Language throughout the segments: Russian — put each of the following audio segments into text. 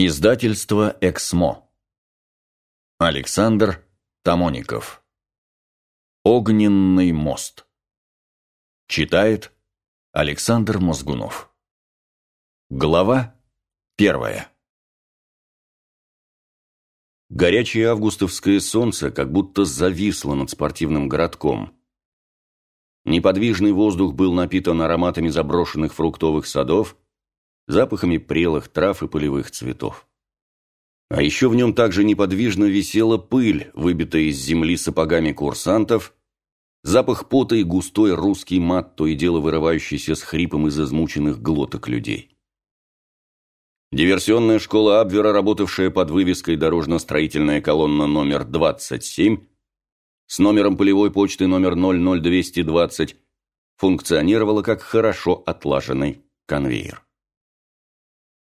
Издательство «Эксмо». Александр Тамоников. «Огненный мост». Читает Александр Мозгунов. Глава первая. Горячее августовское солнце как будто зависло над спортивным городком. Неподвижный воздух был напитан ароматами заброшенных фруктовых садов, запахами прелых трав и полевых цветов. А еще в нем также неподвижно висела пыль, выбитая из земли сапогами курсантов, запах пота и густой русский мат, то и дело вырывающийся с хрипом из измученных глоток людей. Диверсионная школа Абвера, работавшая под вывеской «Дорожно-строительная колонна номер 27», с номером полевой почты номер 00220, функционировала как хорошо отлаженный конвейер.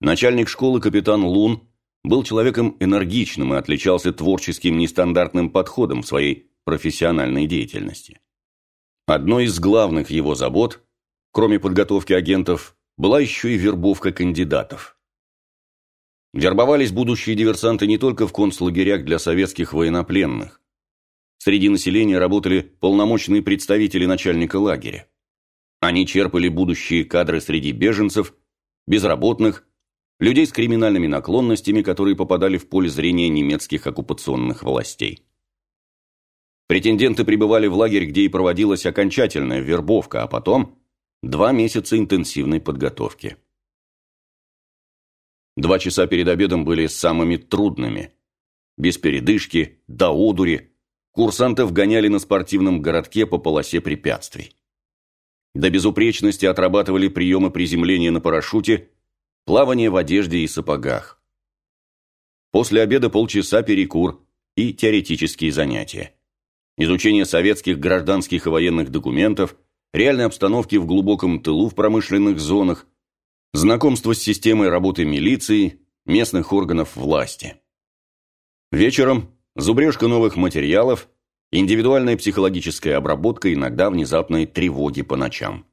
Начальник школы капитан Лун был человеком энергичным и отличался творческим нестандартным подходом в своей профессиональной деятельности. Одной из главных его забот, кроме подготовки агентов, была еще и вербовка кандидатов. Вербовались будущие диверсанты не только в концлагерях для советских военнопленных. Среди населения работали полномочные представители начальника лагеря. Они черпали будущие кадры среди беженцев, безработных, людей с криминальными наклонностями, которые попадали в поле зрения немецких оккупационных властей. Претенденты прибывали в лагерь, где и проводилась окончательная вербовка, а потом два месяца интенсивной подготовки. Два часа перед обедом были самыми трудными. Без передышки, до одури, курсантов гоняли на спортивном городке по полосе препятствий. До безупречности отрабатывали приемы приземления на парашюте плавание в одежде и сапогах. После обеда полчаса перекур и теоретические занятия. Изучение советских гражданских и военных документов, реальной обстановки в глубоком тылу в промышленных зонах, знакомство с системой работы милиции, местных органов власти. Вечером зубрежка новых материалов, индивидуальная психологическая обработка, иногда внезапные тревоги по ночам.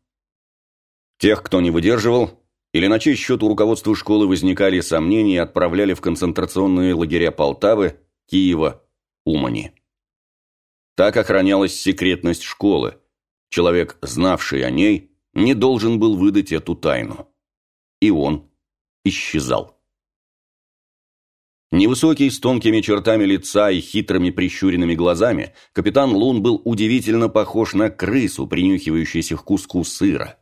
Тех, кто не выдерживал, или на чей счет у руководства школы возникали сомнения и отправляли в концентрационные лагеря Полтавы, Киева, Умани. Так охранялась секретность школы. Человек, знавший о ней, не должен был выдать эту тайну. И он исчезал. Невысокий, с тонкими чертами лица и хитрыми прищуренными глазами, капитан Лун был удивительно похож на крысу, принюхивающуюся к куску сыра.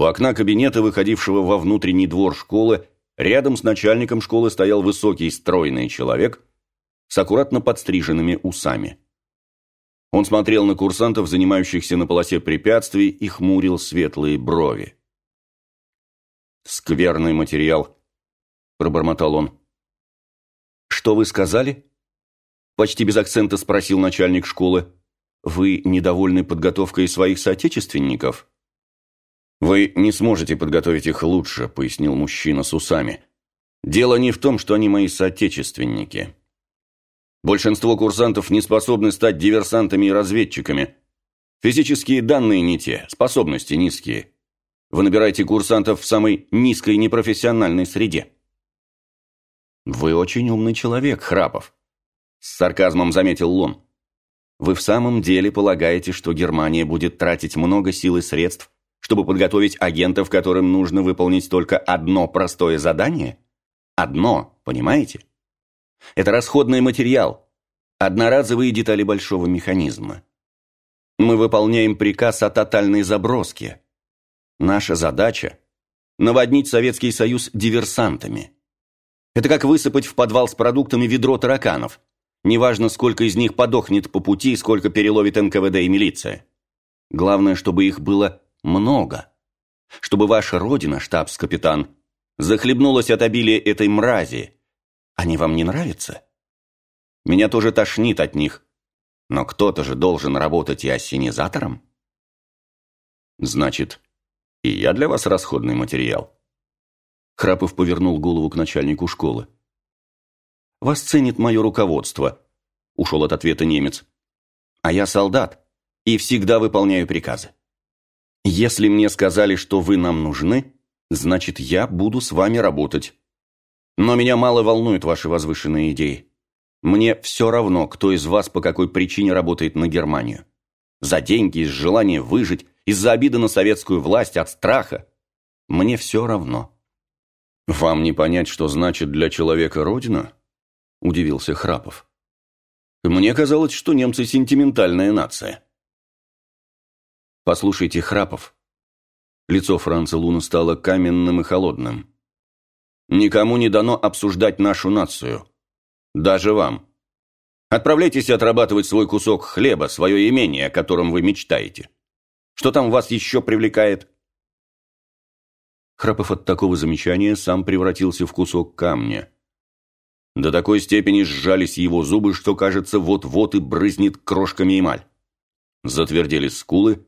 У окна кабинета, выходившего во внутренний двор школы, рядом с начальником школы стоял высокий стройный человек с аккуратно подстриженными усами. Он смотрел на курсантов, занимающихся на полосе препятствий, и хмурил светлые брови. «Скверный материал», – пробормотал он. «Что вы сказали?» Почти без акцента спросил начальник школы. «Вы недовольны подготовкой своих соотечественников?» «Вы не сможете подготовить их лучше», – пояснил мужчина с усами. «Дело не в том, что они мои соотечественники. Большинство курсантов не способны стать диверсантами и разведчиками. Физические данные не те, способности низкие. Вы набираете курсантов в самой низкой непрофессиональной среде». «Вы очень умный человек, Храпов», – с сарказмом заметил Лон. «Вы в самом деле полагаете, что Германия будет тратить много сил и средств чтобы подготовить агентов, которым нужно выполнить только одно простое задание? Одно, понимаете? Это расходный материал, одноразовые детали большого механизма. Мы выполняем приказ о тотальной заброске. Наша задача – наводнить Советский Союз диверсантами. Это как высыпать в подвал с продуктами ведро тараканов. Неважно, сколько из них подохнет по пути, сколько переловит НКВД и милиция. Главное, чтобы их было много. Чтобы ваша родина, штабс-капитан, захлебнулась от обилия этой мрази. Они вам не нравятся? Меня тоже тошнит от них. Но кто-то же должен работать и ассенизатором. Значит, и я для вас расходный материал. Храпов повернул голову к начальнику школы. «Вас ценит мое руководство», – ушел от ответа немец. «А я солдат и всегда выполняю приказы. Если мне сказали, что вы нам нужны, значит, я буду с вами работать. Но меня мало волнуют ваши возвышенные идеи. Мне все равно, кто из вас по какой причине работает на Германию. За деньги, из желания выжить, из-за обиды на советскую власть, от страха. Мне все равно. «Вам не понять, что значит для человека Родина?» – удивился Храпов. «Мне казалось, что немцы сентиментальная нация». «Послушайте, Храпов». Лицо Франца Луна стало каменным и холодным. «Никому не дано обсуждать нашу нацию. Даже вам. Отправляйтесь отрабатывать свой кусок хлеба, свое имение, о котором вы мечтаете. Что там вас еще привлекает?» Храпов от такого замечания сам превратился в кусок камня. До такой степени сжались его зубы, что, кажется, вот-вот и брызнет крошками эмаль. Затвердели скулы,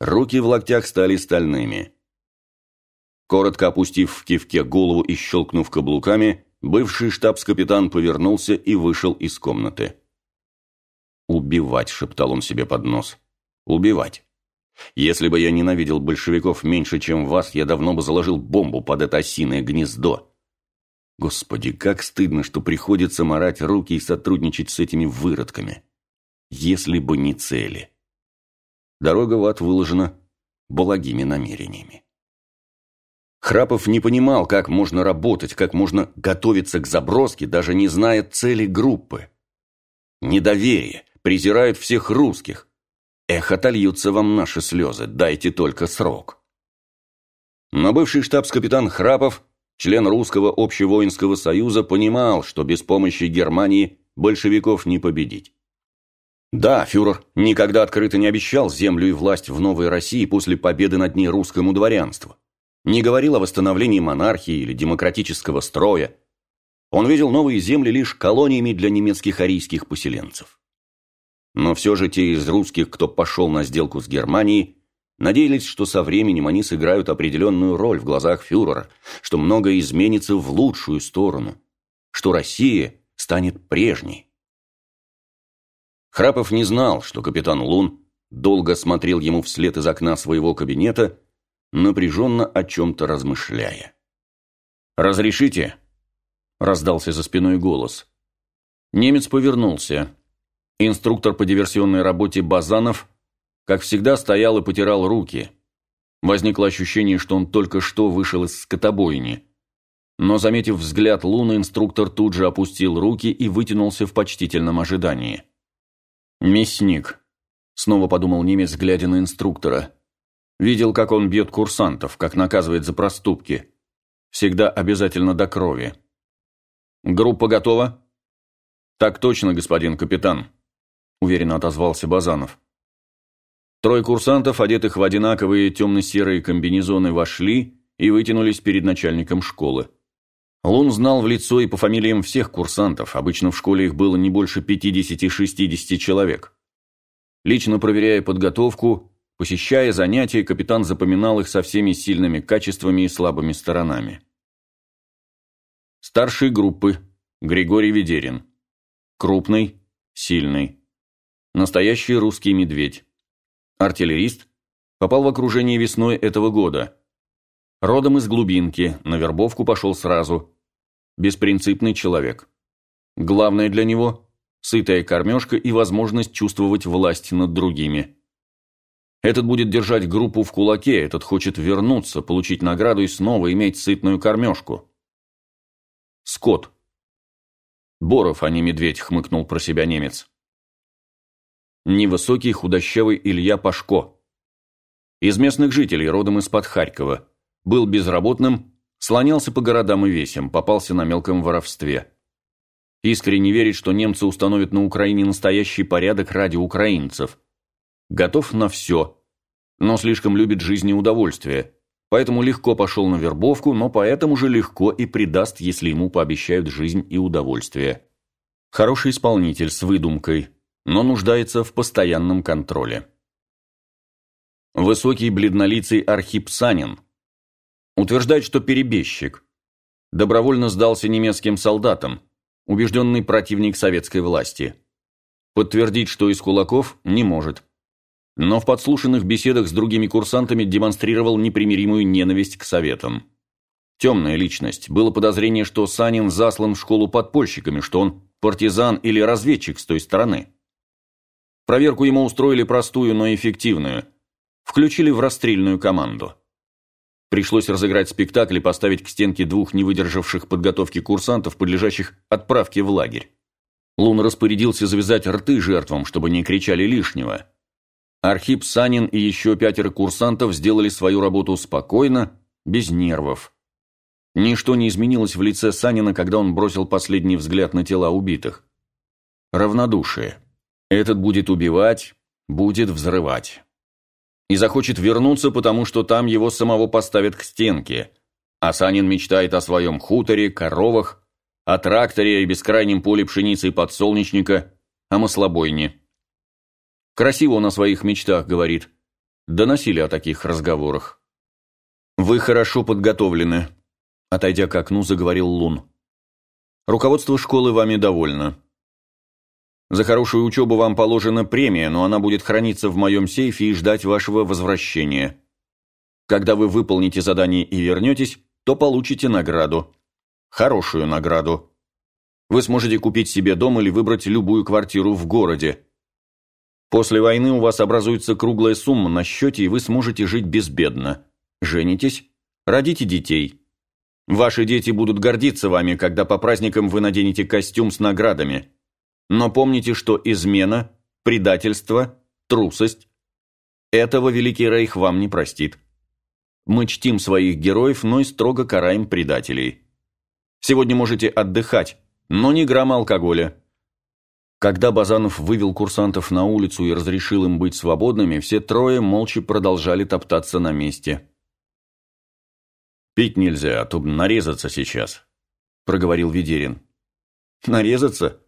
руки в локтях стали стальными. Коротко опустив в кивке голову и щелкнув каблуками, бывший штабс-капитан повернулся и вышел из комнаты. «Убивать», — шептал он себе под нос. «Убивать». Если бы я ненавидел большевиков меньше, чем вас, я давно бы заложил бомбу под это осиное гнездо. Господи, как стыдно, что приходится морать руки и сотрудничать с этими выродками. Если бы не цели. Дорога в ад выложена благими намерениями. Храпов не понимал, как можно работать, как можно готовиться к заброске, даже не зная цели группы. Недоверие, презирают всех русских, Эх, отольются вам наши слезы, дайте только срок. Но бывший штабс-капитан Храпов, член Русского общевоинского союза, понимал, что без помощи Германии большевиков не победить. Да, фюрер никогда открыто не обещал землю и власть в новой России после победы над ней русскому дворянству. Не говорил о восстановлении монархии или демократического строя. Он видел новые земли лишь колониями для немецких арийских поселенцев. Но все же те из русских, кто пошел на сделку с Германией, надеялись, что со временем они сыграют определенную роль в глазах фюрера, что многое изменится в лучшую сторону, что Россия станет прежней. Храпов не знал, что капитан Лун долго смотрел ему вслед из окна своего кабинета, напряженно о чем-то размышляя. «Разрешите?» – раздался за спиной голос. Немец повернулся. Инструктор по диверсионной работе Базанов, как всегда, стоял и потирал руки. Возникло ощущение, что он только что вышел из скотобойни. Но, заметив взгляд Луны, инструктор тут же опустил руки и вытянулся в почтительном ожидании. «Мясник», — снова подумал немец, глядя на инструктора. Видел, как он бьет курсантов, как наказывает за проступки. Всегда обязательно до крови. «Группа готова?» «Так точно, господин капитан», – уверенно отозвался Базанов. Трое курсантов, одетых в одинаковые темно-серые комбинезоны, вошли и вытянулись перед начальником школы. Лун знал в лицо и по фамилиям всех курсантов, обычно в школе их было не больше 50-60 человек. Лично проверяя подготовку, посещая занятия, капитан запоминал их со всеми сильными качествами и слабыми сторонами. Старший группы – Григорий Ведерин. Крупный, сильный. Настоящий русский медведь. Артиллерист. Попал в окружение весной этого года. Родом из глубинки, на вербовку пошел сразу. Беспринципный человек. Главное для него – сытая кормежка и возможность чувствовать власть над другими. Этот будет держать группу в кулаке, этот хочет вернуться, получить награду и снова иметь сытную кормежку. Скот. Боров, а не медведь, хмыкнул про себя немец невысокий худощавый Илья Пашко. Из местных жителей, родом из-под Харькова. Был безработным, слонялся по городам и весям, попался на мелком воровстве. Искренне верит, что немцы установят на Украине настоящий порядок ради украинцев. Готов на все, но слишком любит жизнь и удовольствие. Поэтому легко пошел на вербовку, но поэтому же легко и предаст, если ему пообещают жизнь и удовольствие. Хороший исполнитель с выдумкой – но нуждается в постоянном контроле. Высокий бледнолицый Архип Санин утверждает, что перебежчик. Добровольно сдался немецким солдатам, убежденный противник советской власти. Подтвердить, что из кулаков, не может. Но в подслушанных беседах с другими курсантами демонстрировал непримиримую ненависть к советам. темная личность. Было подозрение, что Санин заслан в школу подпольщиками, что он партизан или разведчик с той стороны. Проверку ему устроили простую, но эффективную. Включили в расстрельную команду. Пришлось разыграть спектакль и поставить к стенке двух не выдержавших подготовки курсантов, подлежащих отправке в лагерь. Лун распорядился завязать рты жертвам, чтобы не кричали лишнего. Архип Санин и еще пятеро курсантов сделали свою работу спокойно, без нервов. Ничто не изменилось в лице Санина, когда он бросил последний взгляд на тела убитых. Равнодушие. Этот будет убивать, будет взрывать. И захочет вернуться, потому что там его самого поставят к стенке. А Санин мечтает о своем хуторе, коровах, о тракторе и бескрайнем поле пшеницы и подсолнечника, о маслобойне. Красиво он о своих мечтах говорит. Доносили о таких разговорах. «Вы хорошо подготовлены», – отойдя к окну, заговорил Лун. «Руководство школы вами довольно. За хорошую учебу вам положена премия, но она будет храниться в моем сейфе и ждать вашего возвращения. Когда вы выполните задание и вернетесь, то получите награду. Хорошую награду. Вы сможете купить себе дом или выбрать любую квартиру в городе. После войны у вас образуется круглая сумма на счете, и вы сможете жить безбедно женитесь, родите детей. Ваши дети будут гордиться вами, когда по праздникам вы наденете костюм с наградами. Но помните, что измена, предательство, трусость – этого Великий Рейх вам не простит. Мы чтим своих героев, но и строго караем предателей. Сегодня можете отдыхать, но ни грамма алкоголя. Когда Базанов вывел курсантов на улицу и разрешил им быть свободными, все трое молча продолжали топтаться на месте. «Пить нельзя, а то нарезаться сейчас», – проговорил Ведерин. «Нарезаться?» –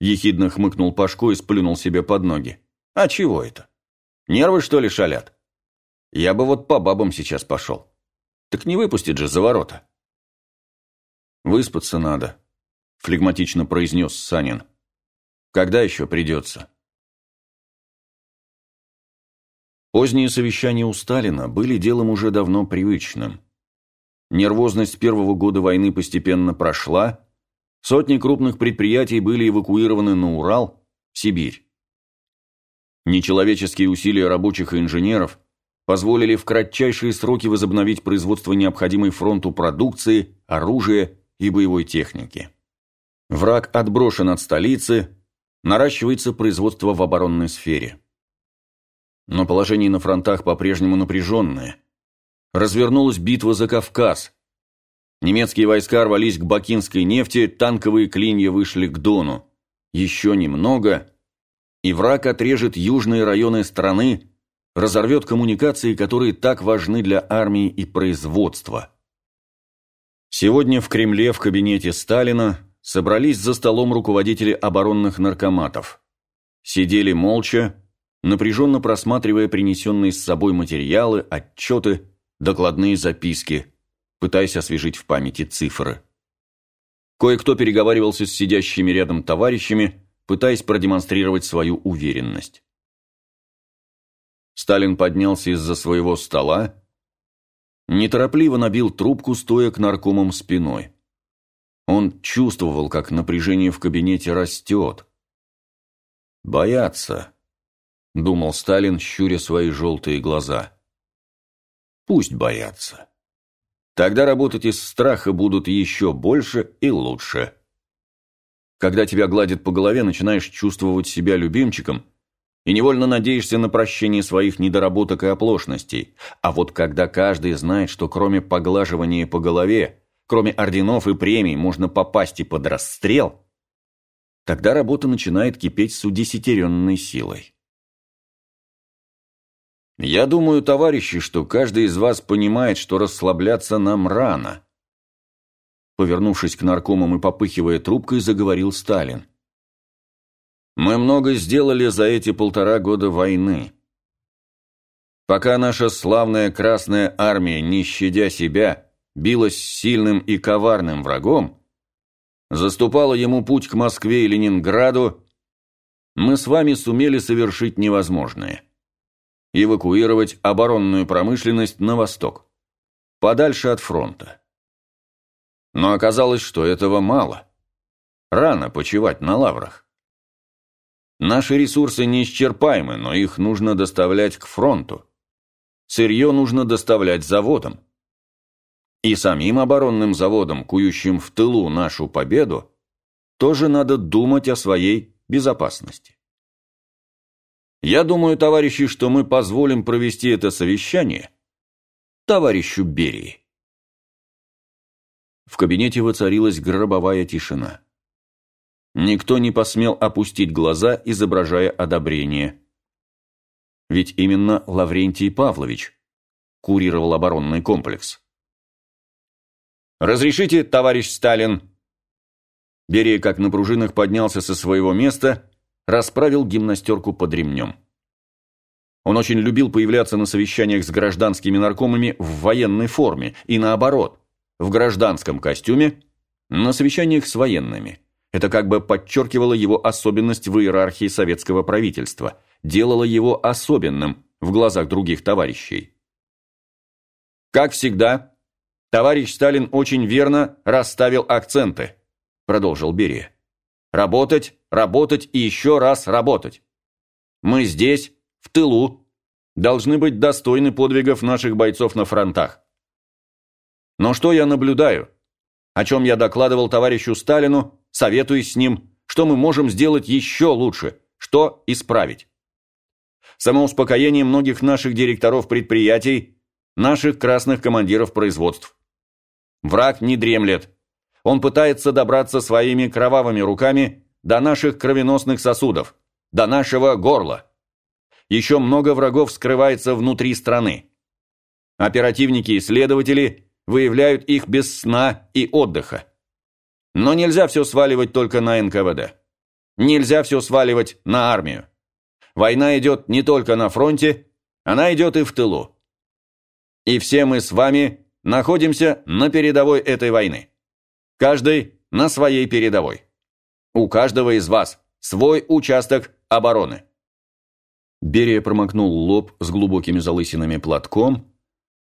ехидно хмыкнул Пашко и сплюнул себе под ноги. «А чего это? Нервы, что ли, шалят? Я бы вот по бабам сейчас пошел. Так не выпустит же за ворота». «Выспаться надо», – флегматично произнес Санин. «Когда еще придется?» Поздние совещания у Сталина были делом уже давно привычным. Нервозность первого года войны постепенно прошла, сотни крупных предприятий были эвакуированы на Урал, Сибирь. Нечеловеческие усилия рабочих и инженеров позволили в кратчайшие сроки возобновить производство необходимой фронту продукции, оружия и боевой техники. Враг отброшен от столицы, наращивается производство в оборонной сфере. Но положение на фронтах по-прежнему напряженное – развернулась битва за Кавказ. Немецкие войска рвались к бакинской нефти, танковые клинья вышли к Дону. Еще немного, и враг отрежет южные районы страны, разорвет коммуникации, которые так важны для армии и производства. Сегодня в Кремле в кабинете Сталина собрались за столом руководители оборонных наркоматов. Сидели молча, напряженно просматривая принесенные с собой материалы, отчеты, докладные записки, пытаясь освежить в памяти цифры. Кое-кто переговаривался с сидящими рядом товарищами, пытаясь продемонстрировать свою уверенность. Сталин поднялся из-за своего стола, неторопливо набил трубку, стоя к наркомам спиной. Он чувствовал, как напряжение в кабинете растет. «Боятся», — думал Сталин, щуря свои желтые глаза. Пусть боятся. Тогда работать из страха будут еще больше и лучше. Когда тебя гладят по голове, начинаешь чувствовать себя любимчиком и невольно надеешься на прощение своих недоработок и оплошностей. А вот когда каждый знает, что кроме поглаживания по голове, кроме орденов и премий, можно попасть и под расстрел, тогда работа начинает кипеть с удесятеренной силой. Я думаю, товарищи, что каждый из вас понимает, что расслабляться нам рано. Повернувшись к наркомам и попыхивая трубкой, заговорил Сталин. Мы много сделали за эти полтора года войны. Пока наша славная Красная Армия, не щадя себя, билась с сильным и коварным врагом, заступала ему путь к Москве и Ленинграду, мы с вами сумели совершить невозможное эвакуировать оборонную промышленность на восток, подальше от фронта. Но оказалось, что этого мало. Рано почивать на лаврах. Наши ресурсы неисчерпаемы, но их нужно доставлять к фронту. Сырье нужно доставлять заводам. И самим оборонным заводам, кующим в тылу нашу победу, тоже надо думать о своей безопасности. Я думаю, товарищи, что мы позволим провести это совещание товарищу Берии. В кабинете воцарилась гробовая тишина. Никто не посмел опустить глаза, изображая одобрение. Ведь именно Лаврентий Павлович курировал оборонный комплекс. «Разрешите, товарищ Сталин?» Берия, как на пружинах, поднялся со своего места, расправил гимнастерку под ремнем. Он очень любил появляться на совещаниях с гражданскими наркомами в военной форме и наоборот, в гражданском костюме, на совещаниях с военными. Это как бы подчеркивало его особенность в иерархии советского правительства, делало его особенным в глазах других товарищей. Как всегда, товарищ Сталин очень верно расставил акценты, продолжил Берия. Работать, работать и еще раз работать. Мы здесь, в тылу, должны быть достойны подвигов наших бойцов на фронтах. Но что я наблюдаю? О чем я докладывал товарищу Сталину, советуюсь с ним, что мы можем сделать еще лучше, что исправить. Самоуспокоение многих наших директоров предприятий, наших красных командиров производств. Враг не дремлет. Он пытается добраться своими кровавыми руками до наших кровеносных сосудов, до нашего горла. Еще много врагов скрывается внутри страны. Оперативники и следователи выявляют их без сна и отдыха. Но нельзя все сваливать только на НКВД. Нельзя все сваливать на армию. Война идет не только на фронте, она идет и в тылу. И все мы с вами находимся на передовой этой войны. Каждый на своей передовой. У каждого из вас свой участок обороны. Берия промокнул лоб с глубокими залысинами платком,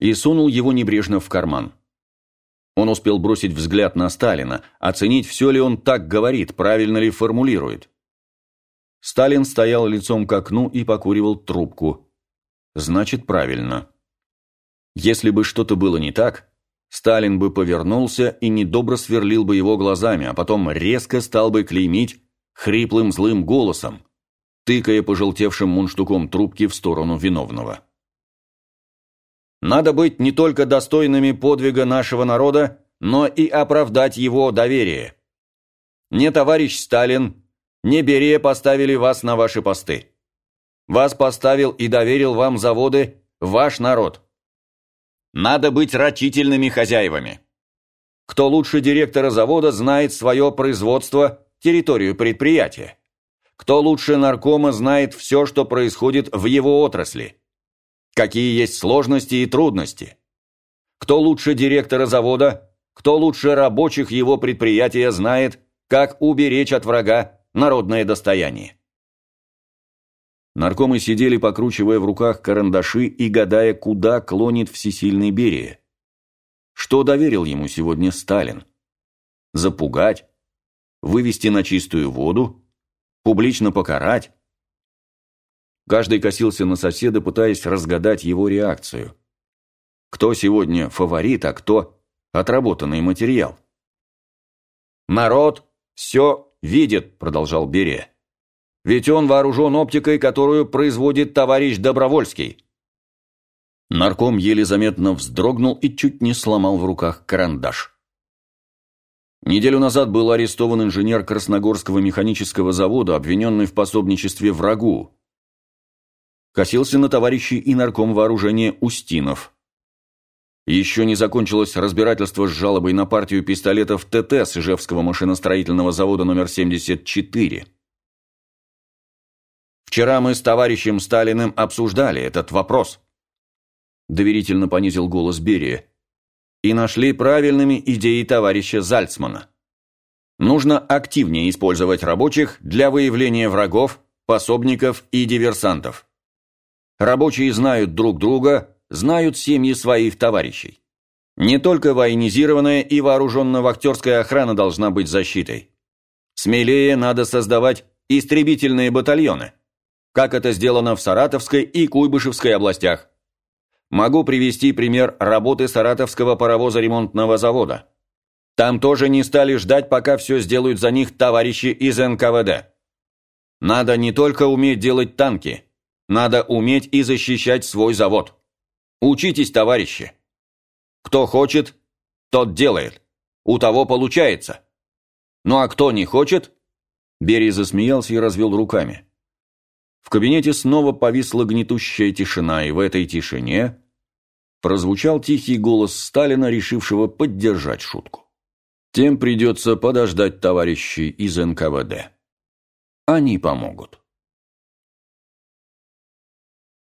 и сунул его небрежно в карман. Он успел бросить взгляд на Сталина, оценить, все ли он так говорит, правильно ли формулирует. Сталин стоял лицом к окну и покуривал трубку. Значит, правильно. Если бы что-то было не так, Сталин бы повернулся и недобро сверлил бы его глазами, а потом резко стал бы клеймить хриплым злым голосом, тыкая пожелтевшим мундштуком трубки в сторону виновного. Надо быть не только достойными подвига нашего народа, но и оправдать его доверие. Не товарищ Сталин, не Берия поставили вас на ваши посты. Вас поставил и доверил вам заводы ваш народ. Надо быть рачительными хозяевами. Кто лучше директора завода знает свое производство, территорию предприятия. Кто лучше наркома знает все, что происходит в его отрасли какие есть сложности и трудности. Кто лучше директора завода, кто лучше рабочих его предприятия знает, как уберечь от врага народное достояние. Наркомы сидели, покручивая в руках карандаши и гадая, куда клонит всесильный Берия. Что доверил ему сегодня Сталин? Запугать? Вывести на чистую воду? Публично покарать? Каждый косился на соседа, пытаясь разгадать его реакцию. Кто сегодня фаворит, а кто отработанный материал? «Народ все видит», – продолжал Берия. «Ведь он вооружен оптикой, которую производит товарищ Добровольский». Нарком еле заметно вздрогнул и чуть не сломал в руках карандаш. Неделю назад был арестован инженер Красногорского механического завода, обвиненный в пособничестве врагу, косился на товарищей и нарком вооружения Устинов. Еще не закончилось разбирательство с жалобой на партию пистолетов ТТ с Ижевского машиностроительного завода номер 74. Вчера мы с товарищем Сталиным обсуждали этот вопрос. Доверительно понизил голос Берия. И нашли правильными идеи товарища Зальцмана. Нужно активнее использовать рабочих для выявления врагов, пособников и диверсантов. Рабочие знают друг друга, знают семьи своих товарищей. Не только военизированная и вооруженная вахтерская охрана должна быть защитой. Смелее надо создавать истребительные батальоны, как это сделано в Саратовской и Куйбышевской областях. Могу привести пример работы Саратовского паровоза-ремонтного завода. Там тоже не стали ждать, пока все сделают за них товарищи из НКВД. Надо не только уметь делать танки, надо уметь и защищать свой завод. Учитесь, товарищи. Кто хочет, тот делает. У того получается. Ну а кто не хочет? Берий засмеялся и развел руками. В кабинете снова повисла гнетущая тишина, и в этой тишине прозвучал тихий голос Сталина, решившего поддержать шутку. Тем придется подождать товарищей из НКВД. Они помогут.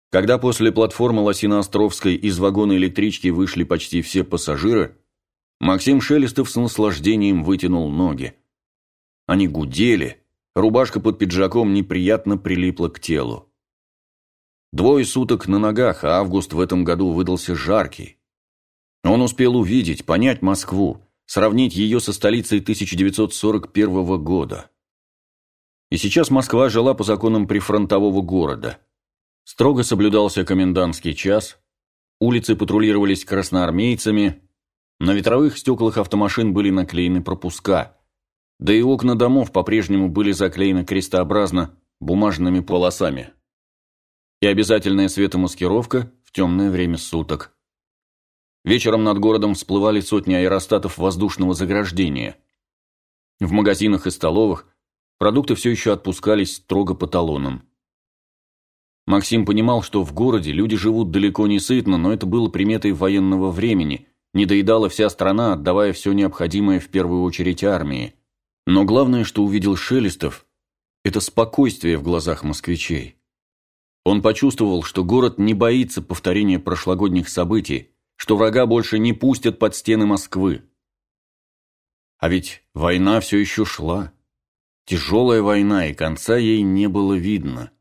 Когда после платформы Лосиноостровской из вагона электрички вышли почти все пассажиры, Максим Шелестов с наслаждением вытянул ноги. Они гудели, рубашка под пиджаком неприятно прилипла к телу. Двое суток на ногах, а август в этом году выдался жаркий. Он успел увидеть, понять Москву, сравнить ее со столицей 1941 года. И сейчас Москва жила по законам прифронтового города – Строго соблюдался комендантский час, улицы патрулировались красноармейцами, на ветровых стеклах автомашин были наклеены пропуска, да и окна домов по-прежнему были заклеены крестообразно бумажными полосами. И обязательная светомаскировка в темное время суток. Вечером над городом всплывали сотни аэростатов воздушного заграждения. В магазинах и столовых продукты все еще отпускались строго по талонам. Максим понимал, что в городе люди живут далеко не сытно, но это было приметой военного времени. Не доедала вся страна, отдавая все необходимое в первую очередь армии. Но главное, что увидел Шелестов, это спокойствие в глазах москвичей. Он почувствовал, что город не боится повторения прошлогодних событий, что врага больше не пустят под стены Москвы. А ведь война все еще шла. Тяжелая война, и конца ей не было видно.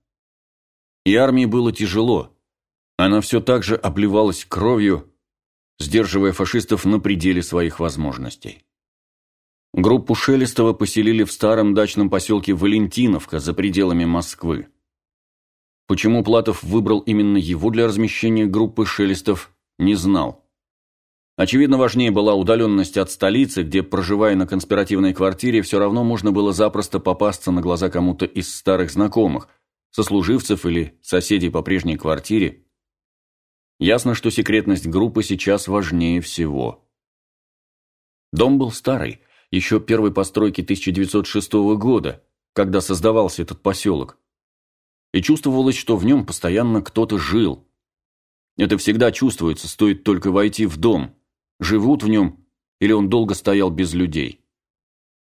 И армии было тяжело. Она все так же обливалась кровью, сдерживая фашистов на пределе своих возможностей. Группу Шелестова поселили в старом дачном поселке Валентиновка за пределами Москвы. Почему Платов выбрал именно его для размещения группы Шелестов, не знал. Очевидно, важнее была удаленность от столицы, где, проживая на конспиративной квартире, все равно можно было запросто попасться на глаза кому-то из старых знакомых, сослуживцев или соседей по прежней квартире, ясно, что секретность группы сейчас важнее всего. Дом был старый, еще первой постройки 1906 года, когда создавался этот поселок. И чувствовалось, что в нем постоянно кто-то жил. Это всегда чувствуется, стоит только войти в дом. Живут в нем, или он долго стоял без людей.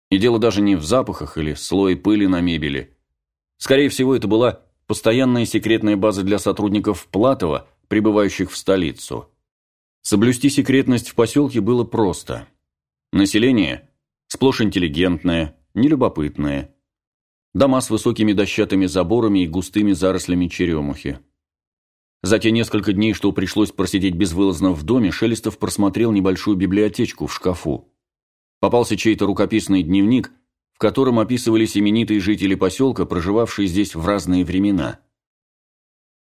И дело даже не в запахах или слое пыли на мебели – Скорее всего, это была постоянная секретная база для сотрудников Платова, прибывающих в столицу. Соблюсти секретность в поселке было просто. Население сплошь интеллигентное, нелюбопытное. Дома с высокими дощатыми заборами и густыми зарослями черемухи. За те несколько дней, что пришлось просидеть безвылазно в доме, Шелестов просмотрел небольшую библиотечку в шкафу. Попался чей-то рукописный дневник, в котором описывались именитые жители поселка, проживавшие здесь в разные времена.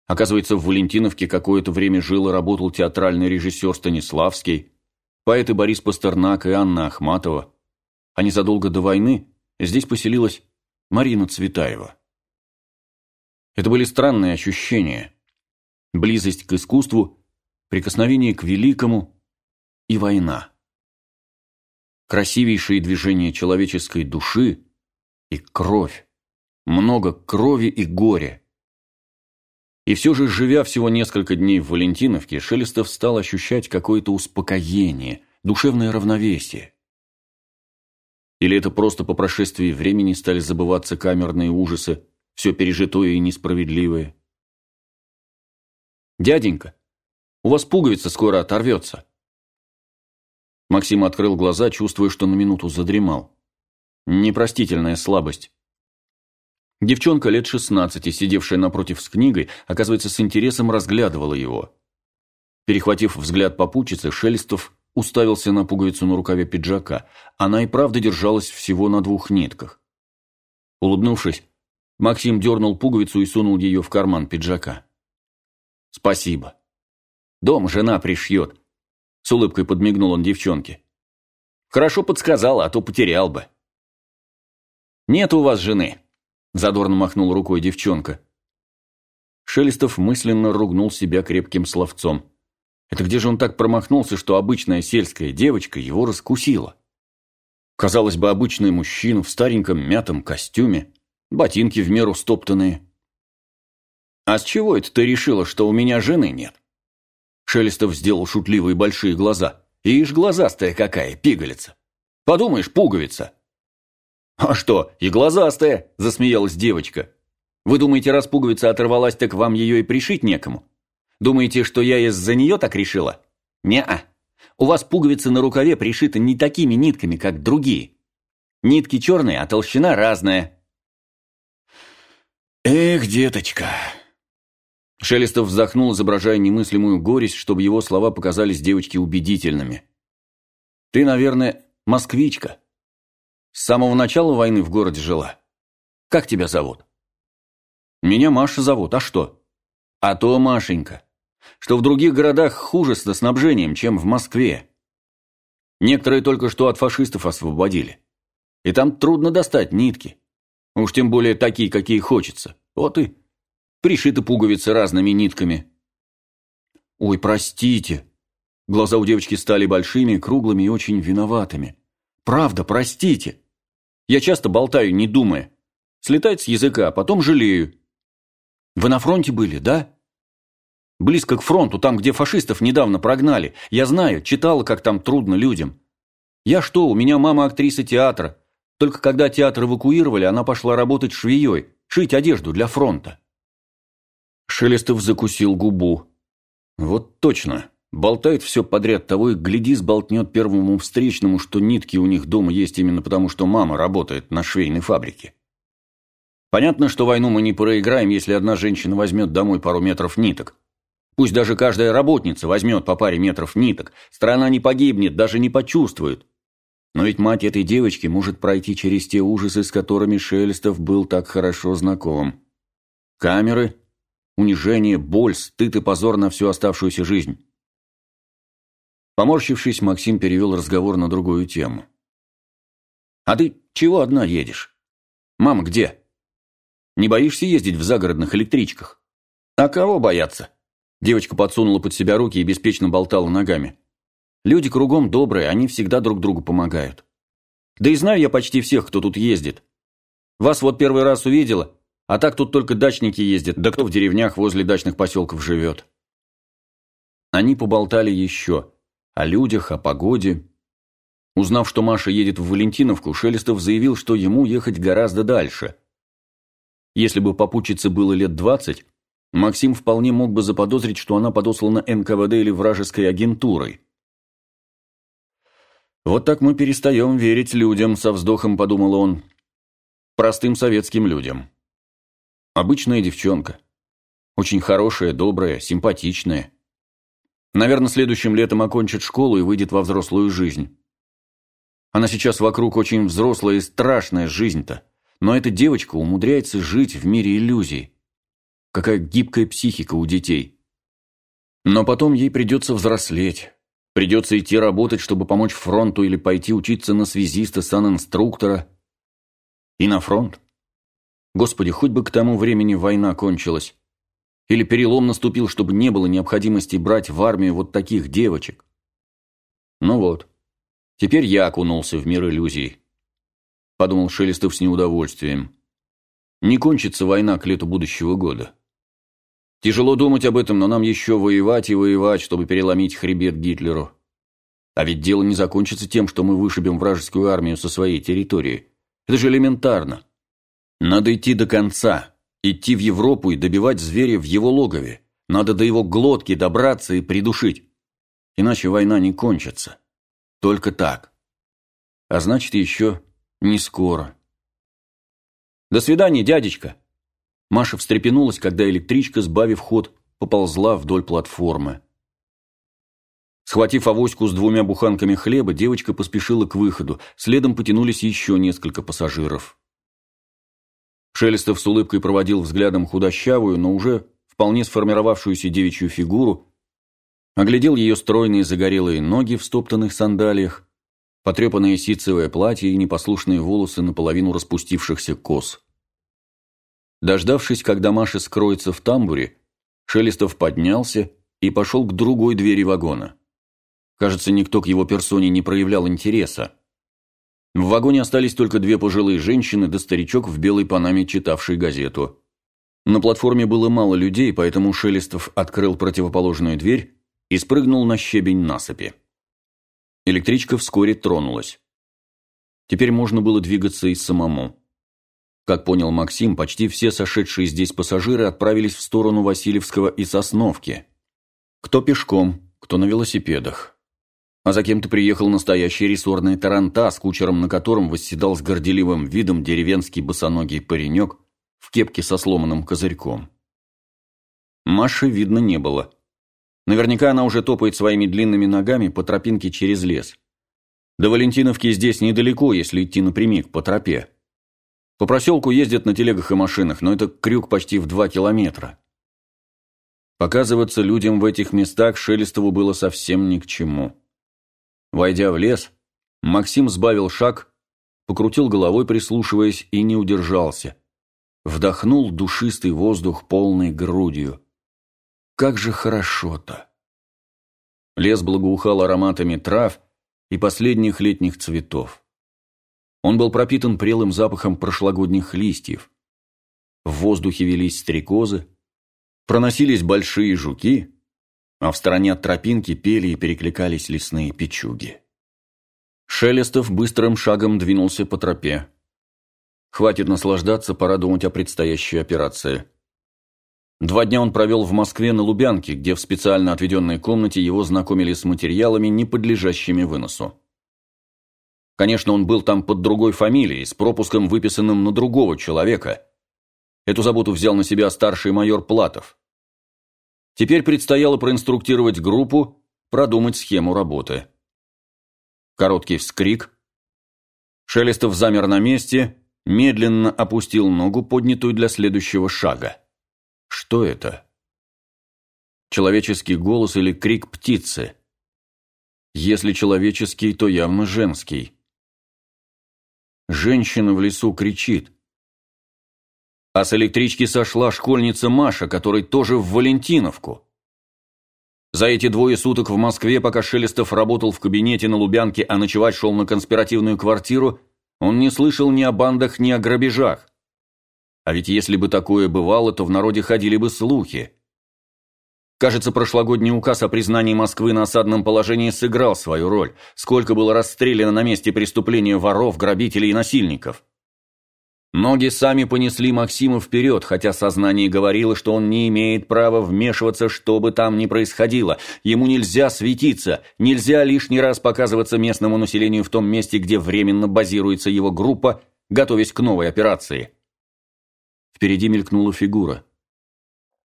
Оказывается, в Валентиновке какое-то время жил и работал театральный режиссер Станиславский, поэты Борис Пастернак и Анна Ахматова. А незадолго до войны здесь поселилась Марина Цветаева. Это были странные ощущения. Близость к искусству, прикосновение к великому и война красивейшие движения человеческой души и кровь. Много крови и горя. И все же, живя всего несколько дней в Валентиновке, Шелестов стал ощущать какое-то успокоение, душевное равновесие. Или это просто по прошествии времени стали забываться камерные ужасы, все пережитое и несправедливое? «Дяденька, у вас пуговица скоро оторвется», Максим открыл глаза, чувствуя, что на минуту задремал. Непростительная слабость. Девчонка лет шестнадцати, сидевшая напротив с книгой, оказывается, с интересом разглядывала его. Перехватив взгляд попутчицы, Шелестов уставился на пуговицу на рукаве пиджака. Она и правда держалась всего на двух нитках. Улыбнувшись, Максим дернул пуговицу и сунул ее в карман пиджака. «Спасибо. Дом жена пришьет», — с улыбкой подмигнул он девчонке. «Хорошо подсказала, а то потерял бы». «Нет у вас жены», — задорно махнул рукой девчонка. Шелестов мысленно ругнул себя крепким словцом. Это где же он так промахнулся, что обычная сельская девочка его раскусила? Казалось бы, обычный мужчина в стареньком мятом костюме, ботинки в меру стоптанные. «А с чего это ты решила, что у меня жены нет?» Шелестов сделал шутливые большие глаза. «Ишь, глазастая какая, пигалица! Подумаешь, пуговица!» «А что, и глазастая!» – засмеялась девочка. «Вы думаете, раз пуговица оторвалась, так вам ее и пришить некому? Думаете, что я из-за нее так решила? Не-а. У вас пуговицы на рукаве пришиты не такими нитками, как другие. Нитки черные, а толщина разная». «Эх, деточка!» Шелестов вздохнул, изображая немыслимую горесть, чтобы его слова показались девочке убедительными. «Ты, наверное, москвичка?» С самого начала войны в городе жила. Как тебя зовут? Меня Маша зовут, а что? А то Машенька. Что в других городах хуже с снабжением, чем в Москве. Некоторые только что от фашистов освободили. И там трудно достать нитки. Уж тем более такие, какие хочется. Вот и пришиты пуговицы разными нитками. Ой, простите. Глаза у девочки стали большими, круглыми и очень виноватыми. Правда, простите. Я часто болтаю, не думая. Слетает с языка, а потом жалею. Вы на фронте были, да? Близко к фронту, там, где фашистов недавно прогнали. Я знаю, читала, как там трудно людям. Я что, у меня мама актриса театра. Только когда театр эвакуировали, она пошла работать швеей, шить одежду для фронта. Шелестов закусил губу. Вот точно. Болтает все подряд, того и гляди, сболтнет первому встречному, что нитки у них дома есть именно потому, что мама работает на швейной фабрике. Понятно, что войну мы не проиграем, если одна женщина возьмет домой пару метров ниток. Пусть даже каждая работница возьмет по паре метров ниток, страна не погибнет, даже не почувствует. Но ведь мать этой девочки может пройти через те ужасы, с которыми Шелестов был так хорошо знаком. Камеры, унижение, боль, стыд и позор на всю оставшуюся жизнь. Поморщившись, Максим перевел разговор на другую тему. «А ты чего одна едешь? Мама где? Не боишься ездить в загородных электричках?» «А кого бояться?» Девочка подсунула под себя руки и беспечно болтала ногами. «Люди кругом добрые, они всегда друг другу помогают. Да и знаю я почти всех, кто тут ездит. Вас вот первый раз увидела, а так тут только дачники ездят, да кто в деревнях возле дачных поселков живет». Они поболтали еще о людях, о погоде. Узнав, что Маша едет в Валентиновку, Шелестов заявил, что ему ехать гораздо дальше. Если бы попутчице было лет двадцать, Максим вполне мог бы заподозрить, что она подослана НКВД или вражеской агентурой. «Вот так мы перестаем верить людям», — со вздохом подумал он. «Простым советским людям. Обычная девчонка. Очень хорошая, добрая, симпатичная. Наверное, следующим летом окончит школу и выйдет во взрослую жизнь. Она сейчас вокруг очень взрослая и страшная жизнь-то. Но эта девочка умудряется жить в мире иллюзий. Какая гибкая психика у детей. Но потом ей придется взрослеть. Придется идти работать, чтобы помочь фронту или пойти учиться на связиста, санинструктора. И на фронт. Господи, хоть бы к тому времени война кончилась. Или перелом наступил, чтобы не было необходимости брать в армию вот таких девочек? Ну вот, теперь я окунулся в мир иллюзий. Подумал Шелестов с неудовольствием. Не кончится война к лету будущего года. Тяжело думать об этом, но нам еще воевать и воевать, чтобы переломить хребет Гитлеру. А ведь дело не закончится тем, что мы вышибем вражескую армию со своей территории. Это же элементарно. Надо идти до конца, Идти в Европу и добивать зверя в его логове. Надо до его глотки добраться и придушить. Иначе война не кончится. Только так. А значит, еще не скоро. «До свидания, дядечка!» Маша встрепенулась, когда электричка, сбавив ход, поползла вдоль платформы. Схватив авоську с двумя буханками хлеба, девочка поспешила к выходу, следом потянулись еще несколько пассажиров. Шелестов с улыбкой проводил взглядом худощавую, но уже вполне сформировавшуюся девичью фигуру, оглядел ее стройные загорелые ноги в стоптанных сандалиях, потрепанное ситцевое платье и непослушные волосы наполовину распустившихся кос. Дождавшись, когда Маша скроется в тамбуре, Шелестов поднялся и пошел к другой двери вагона. Кажется, никто к его персоне не проявлял интереса. В вагоне остались только две пожилые женщины да старичок в белой панаме, читавший газету. На платформе было мало людей, поэтому Шелестов открыл противоположную дверь и спрыгнул на щебень насыпи. Электричка вскоре тронулась. Теперь можно было двигаться и самому. Как понял Максим, почти все сошедшие здесь пассажиры отправились в сторону Васильевского и Сосновки. Кто пешком, кто на велосипедах а за кем-то приехал настоящий рессорный таранта, с кучером на котором восседал с горделивым видом деревенский босоногий паренек в кепке со сломанным козырьком. Маши видно не было. Наверняка она уже топает своими длинными ногами по тропинке через лес. До Валентиновки здесь недалеко, если идти напрямик по тропе. По проселку ездят на телегах и машинах, но это крюк почти в два километра. Показываться людям в этих местах Шелестову было совсем ни к чему. Войдя в лес, Максим сбавил шаг, покрутил головой, прислушиваясь, и не удержался. Вдохнул душистый воздух полной грудью. Как же хорошо-то! Лес благоухал ароматами трав и последних летних цветов. Он был пропитан прелым запахом прошлогодних листьев. В воздухе велись стрекозы, проносились большие жуки, а в стороне от тропинки пели и перекликались лесные печуги. Шелестов быстрым шагом двинулся по тропе. Хватит наслаждаться, пора думать о предстоящей операции. Два дня он провел в Москве на Лубянке, где в специально отведенной комнате его знакомили с материалами, не подлежащими выносу. Конечно, он был там под другой фамилией, с пропуском, выписанным на другого человека. Эту заботу взял на себя старший майор Платов. Теперь предстояло проинструктировать группу, продумать схему работы. Короткий вскрик. Шелестов замер на месте, медленно опустил ногу, поднятую для следующего шага. Что это? Человеческий голос или крик птицы? Если человеческий, то явно женский. Женщина в лесу кричит. А с электрички сошла школьница Маша, которой тоже в Валентиновку. За эти двое суток в Москве, пока Шелестов работал в кабинете на Лубянке, а ночевать шел на конспиративную квартиру, он не слышал ни о бандах, ни о грабежах. А ведь если бы такое бывало, то в народе ходили бы слухи. Кажется, прошлогодний указ о признании Москвы на осадном положении сыграл свою роль. Сколько было расстреляно на месте преступления воров, грабителей и насильников. Ноги сами понесли Максима вперед, хотя сознание говорило, что он не имеет права вмешиваться, что бы там ни происходило. Ему нельзя светиться, нельзя лишний раз показываться местному населению в том месте, где временно базируется его группа, готовясь к новой операции. Впереди мелькнула фигура.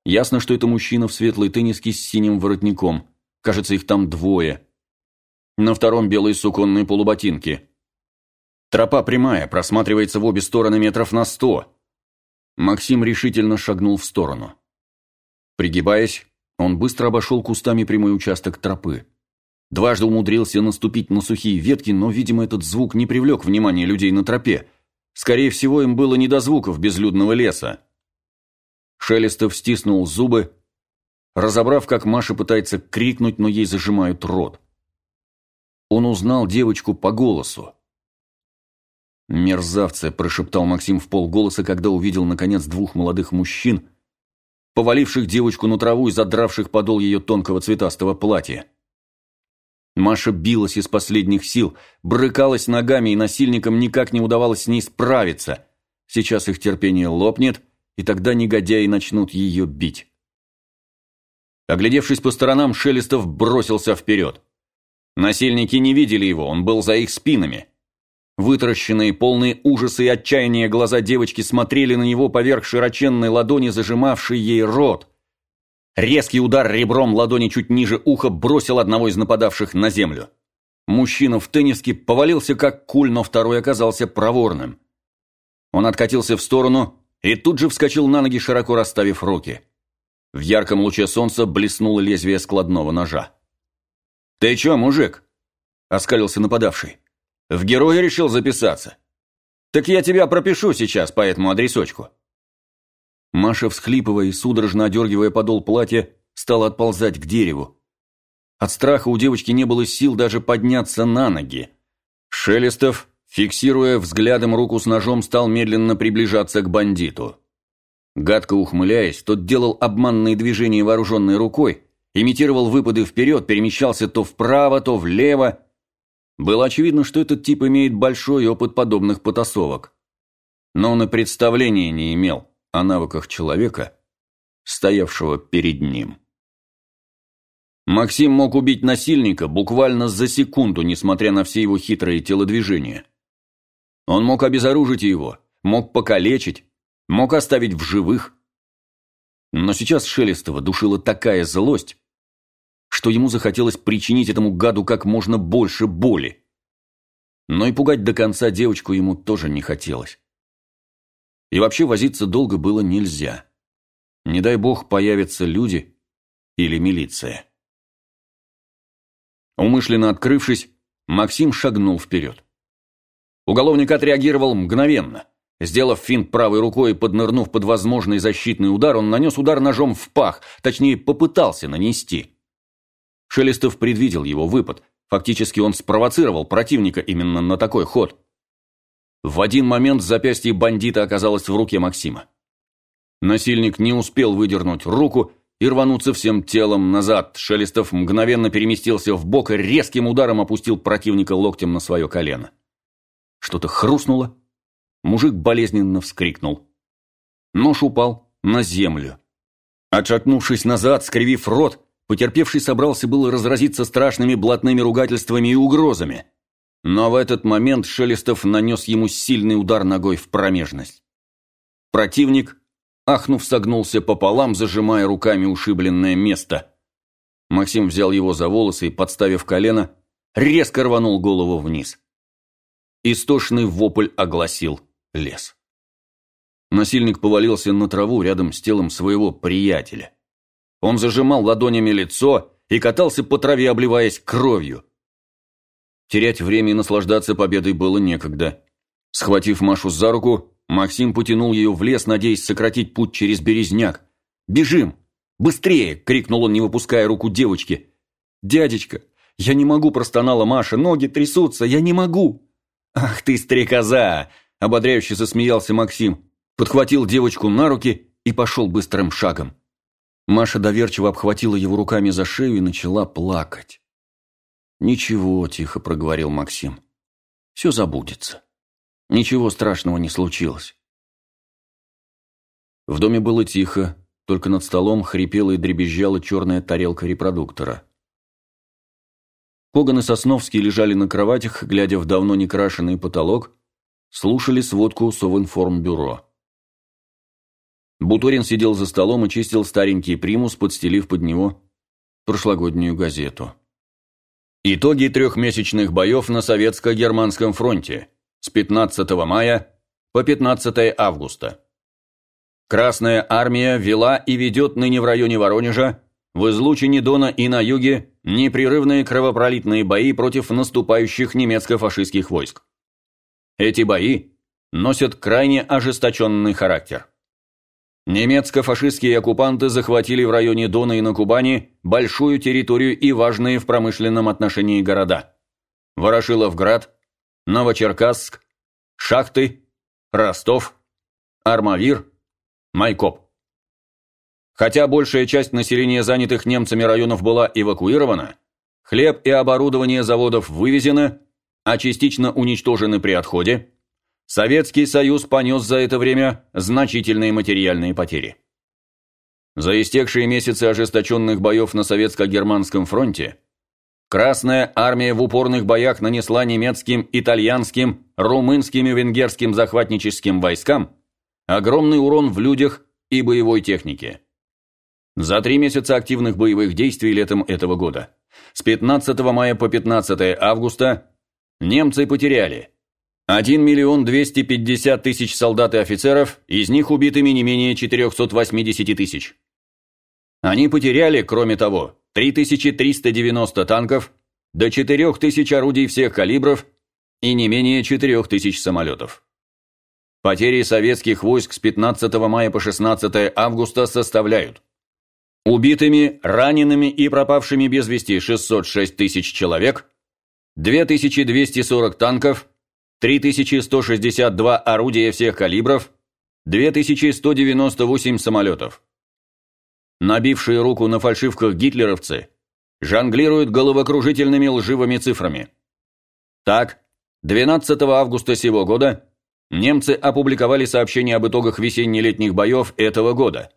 Ясно, что это мужчина в светлой тенниске с синим воротником. Кажется, их там двое. На втором белые суконные полуботинки. Тропа прямая, просматривается в обе стороны метров на сто. Максим решительно шагнул в сторону. Пригибаясь, он быстро обошел кустами прямой участок тропы. Дважды умудрился наступить на сухие ветки, но, видимо, этот звук не привлек внимания людей на тропе. Скорее всего, им было не до звуков безлюдного леса. Шелестов стиснул зубы, разобрав, как Маша пытается крикнуть, но ей зажимают рот. Он узнал девочку по голосу. «Мерзавцы!» – прошептал Максим в полголоса, когда увидел, наконец, двух молодых мужчин, поваливших девочку на траву и задравших подол ее тонкого цветастого платья. Маша билась из последних сил, брыкалась ногами, и насильникам никак не удавалось с ней справиться. Сейчас их терпение лопнет, и тогда негодяи начнут ее бить. Оглядевшись по сторонам, Шелестов бросился вперед. Насильники не видели его, он был за их спинами. Вытаращенные, полные ужаса и отчаяния глаза девочки смотрели на него поверх широченной ладони, зажимавшей ей рот. Резкий удар ребром ладони чуть ниже уха бросил одного из нападавших на землю. Мужчина в тенниске повалился как куль, но второй оказался проворным. Он откатился в сторону и тут же вскочил на ноги, широко расставив руки. В ярком луче солнца блеснуло лезвие складного ножа. «Ты чё, мужик?» – оскалился нападавший. «В героя решил записаться? Так я тебя пропишу сейчас по этому адресочку». Маша, всхлипывая и судорожно одергивая подол платья, стала отползать к дереву. От страха у девочки не было сил даже подняться на ноги. Шелестов, фиксируя взглядом руку с ножом, стал медленно приближаться к бандиту. Гадко ухмыляясь, тот делал обманные движения вооруженной рукой, имитировал выпады вперед, перемещался то вправо, то влево. Было очевидно, что этот тип имеет большой опыт подобных потасовок. Но он и представления не имел о навыках человека, стоявшего перед ним. Максим мог убить насильника буквально за секунду, несмотря на все его хитрые телодвижения. Он мог обезоружить его, мог покалечить, мог оставить в живых. Но сейчас Шелестова душила такая злость, что ему захотелось причинить этому гаду как можно больше боли. Но и пугать до конца девочку ему тоже не хотелось. И вообще возиться долго было нельзя. Не дай бог появятся люди или милиция. Умышленно открывшись, Максим шагнул вперед. Уголовник отреагировал мгновенно. Сделав финт правой рукой и поднырнув под возможный защитный удар, он нанес удар ножом в пах, точнее, попытался нанести. Шелестов предвидел его выпад. Фактически он спровоцировал противника именно на такой ход. В один момент запястье бандита оказалось в руке Максима. Насильник не успел выдернуть руку и рвануться всем телом назад. Шелестов мгновенно переместился в бок и резким ударом опустил противника локтем на свое колено. Что-то хрустнуло. Мужик болезненно вскрикнул. Нож упал на землю. Отшатнувшись назад, скривив рот, потерпевший собрался было разразиться страшными блатными ругательствами и угрозами. Но в этот момент Шелестов нанес ему сильный удар ногой в промежность. Противник, ахнув, согнулся пополам, зажимая руками ушибленное место. Максим взял его за волосы и, подставив колено, резко рванул голову вниз. Истошный вопль огласил лес. Насильник повалился на траву рядом с телом своего приятеля. Он зажимал ладонями лицо и катался по траве, обливаясь кровью. Терять время и наслаждаться победой было некогда. Схватив Машу за руку, Максим потянул ее в лес, надеясь сократить путь через березняк. «Бежим! Быстрее!» – крикнул он, не выпуская руку девочки. «Дядечка, я не могу!» – простонала Маша. «Ноги трясутся! Я не могу!» «Ах ты, стрекоза!» – ободряюще засмеялся Максим. Подхватил девочку на руки и пошел быстрым шагом. Маша доверчиво обхватила его руками за шею и начала плакать. «Ничего», – тихо проговорил Максим. «Все забудется. Ничего страшного не случилось». В доме было тихо, только над столом хрипела и дребезжала черная тарелка репродуктора. Коган и Сосновский лежали на кроватях, глядя в давно не крашеный потолок, слушали сводку Совинформбюро. Буторин сидел за столом и чистил старенький примус, подстелив под него прошлогоднюю газету. Итоги трехмесячных боев на Советско-Германском фронте с 15 мая по 15 августа. Красная армия вела и ведет ныне в районе Воронежа, в излучине Дона и на юге непрерывные кровопролитные бои против наступающих немецко-фашистских войск. Эти бои носят крайне ожесточенный характер. Немецко-фашистские оккупанты захватили в районе Дона и на Кубани большую территорию и важные в промышленном отношении города. Ворошиловград, Новочеркасск, Шахты, Ростов, Армавир, Майкоп. Хотя большая часть населения занятых немцами районов была эвакуирована, хлеб и оборудование заводов вывезены, а частично уничтожены при отходе, Советский Союз понес за это время значительные материальные потери. За истекшие месяцы ожесточенных боев на Советско-Германском фронте Красная армия в упорных боях нанесла немецким, итальянским, румынским и венгерским захватническим войскам огромный урон в людях и боевой технике. За три месяца активных боевых действий летом этого года, с 15 мая по 15 августа, немцы потеряли 1 миллион 250 тысяч солдат и офицеров, из них убитыми не менее 480 тысяч. Они потеряли, кроме того, 3390 танков, до 4000 орудий всех калибров и не менее 4000 самолетов. Потери советских войск с 15 мая по 16 августа составляют убитыми, ранеными и пропавшими без вести 606 тысяч человек, 2240 танков, 3162 орудия всех калибров, 2198 самолетов. Набившие руку на фальшивках гитлеровцы жонглируют головокружительными лживыми цифрами. Так, 12 августа сего года немцы опубликовали сообщение об итогах весенне-летних боев этого года.